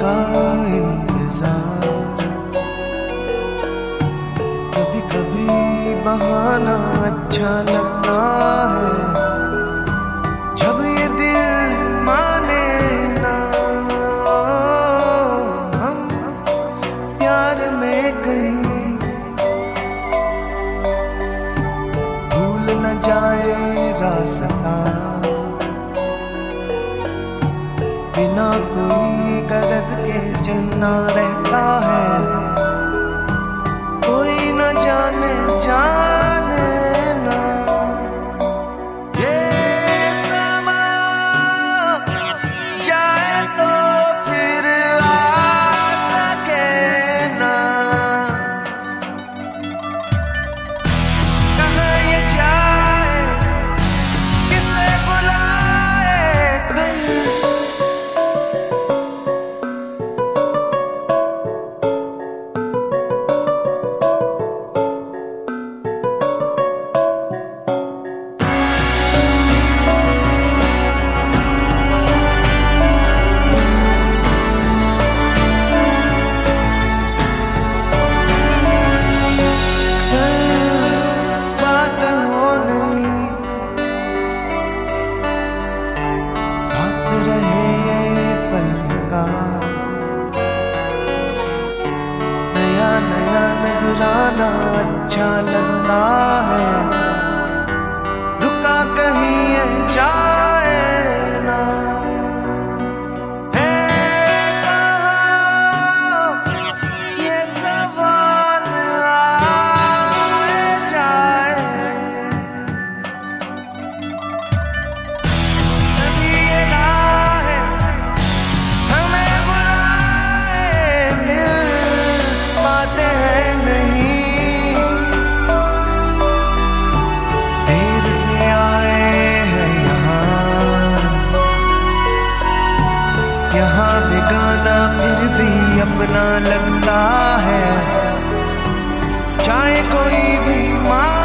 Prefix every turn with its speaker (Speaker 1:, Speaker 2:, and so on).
Speaker 1: का इंतज़ार। कभी कभी बहाना अच्छा लग no regla बनाना अच्छा लगता है। रुका कहीं है जा लगता है। चाहे कोई भी माँ